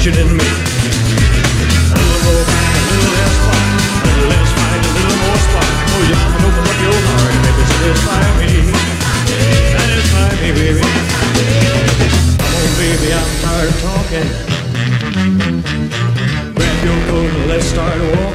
questioning me. A little more back, a little less fun, a little less fight, a little more spark. Oh, you can open up your heart, baby, satisfy me. Satisfy me, baby. Come on, baby, I'm tired of talking. Grab your coat and let's start walking.